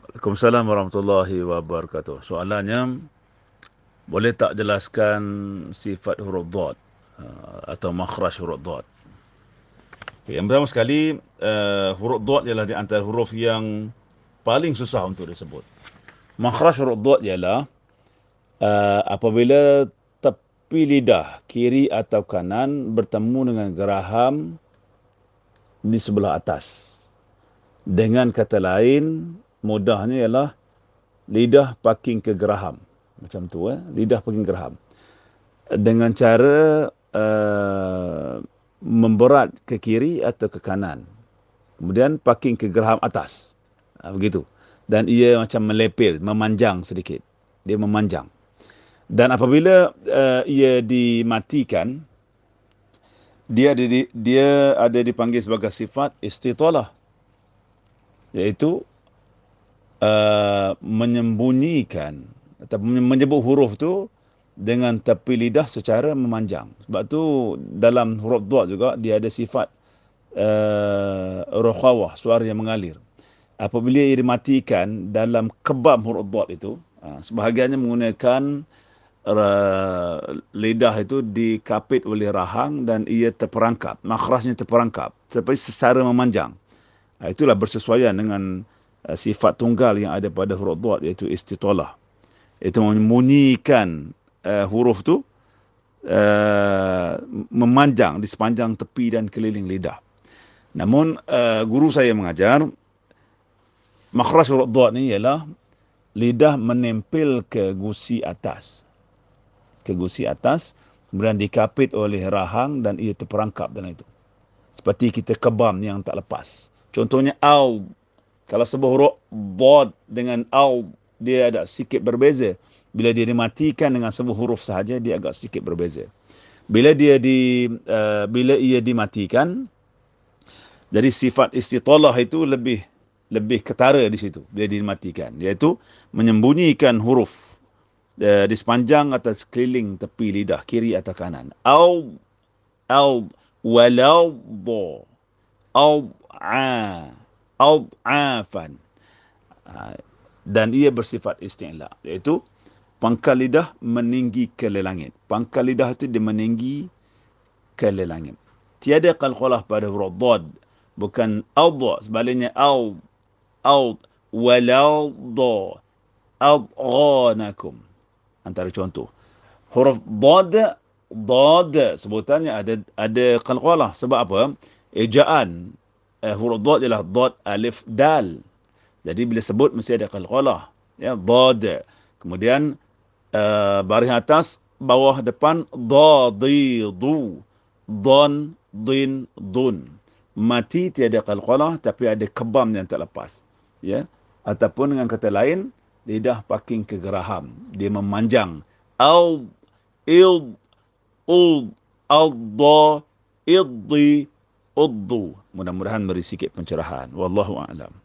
Waalaikumsalam warahmatullahi wabarakatuh. Soalannya, boleh tak jelaskan sifat huruf dhad uh, atau makhraj huruf dhad? Okay, yang pertama sekali, uh, huruf dhad ialah di antara huruf yang paling susah untuk disebut. Makhraj huruf dhad ialah uh, apabila tepi lidah kiri atau kanan bertemu dengan geraham di sebelah atas. Dengan kata lain, mudahnya ialah lidah parking ke geraham. Macam tu eh, lidah parking geraham. Dengan cara uh, memberat ke kiri atau ke kanan. Kemudian parking ke geraham atas. Uh, begitu. Dan ia macam melepil, memanjang sedikit. Dia memanjang. Dan apabila uh, ia dimatikan, dia ada di, dia ada dipanggil sebagai sifat istitalah. Iaitu uh, menyembunyikan atau menyebut huruf tu dengan tepi lidah secara memanjang. Sebab tu dalam huruf dua juga dia ada sifat uh, rukhawah, suara yang mengalir. Apabila ia dimatikan dalam kebam huruf dua itu, uh, sebahagiannya menggunakan uh, lidah itu dikapit oleh rahang dan ia terperangkap. Makhrajnya terperangkap. Tapi secara memanjang. Uh, itulah bersesuaian dengan sifat tunggal yang ada pada huruf dhad iaitu istitalah. Itu memunyikan uh, huruf tu uh, memanjang di sepanjang tepi dan keliling lidah. Namun uh, guru saya mengajar makhraj huruf dhad ni ialah lidah menempel ke gusi atas. Ke gusi atas kemudian dikapit oleh rahang dan ia terperangkap dalam itu. Seperti kita kebam yang tak lepas. Contohnya au kalau sebuah huruf dhad dengan au dia ada sikit berbeza. Bila dia dimatikan dengan sebuah huruf sahaja dia agak sikit berbeza. Bila dia di uh, bila ia dimatikan jadi sifat istitalah itu lebih lebih ketara di situ bila dimatikan iaitu menyembunyikan huruf uh, di sepanjang atau sekeliling tepi lidah kiri atau kanan. Au au walau bo au a ad'afan. Ha, dan ia bersifat isti'la. Iaitu pangkal lidah meninggi ke langit. Pangkal lidah itu dia meninggi ke langit. Tiada qalqalah pada huruf dhad. Bukan awdha. Sebaliknya. Aw. Walau dha. Adghanakum. Antara contoh. Huruf dhad. Dhad. Sebutannya ada ada qalqalah. Sebab apa? Ejaan uh, huruf dhad ialah dhad alif dal. Jadi bila sebut mesti ada qalqalah. Ya, dhad. Kemudian uh, baris atas bawah depan dhadidu. Dhan din dun. Mati tiada qalqalah tapi ada kebam yang tak lepas. Ya. Ataupun dengan kata lain lidah paking ke geraham. Dia memanjang. Al il ul al dha iddi uddu. Mudah-mudahan beri sikit pencerahan. Wallahu a'lam.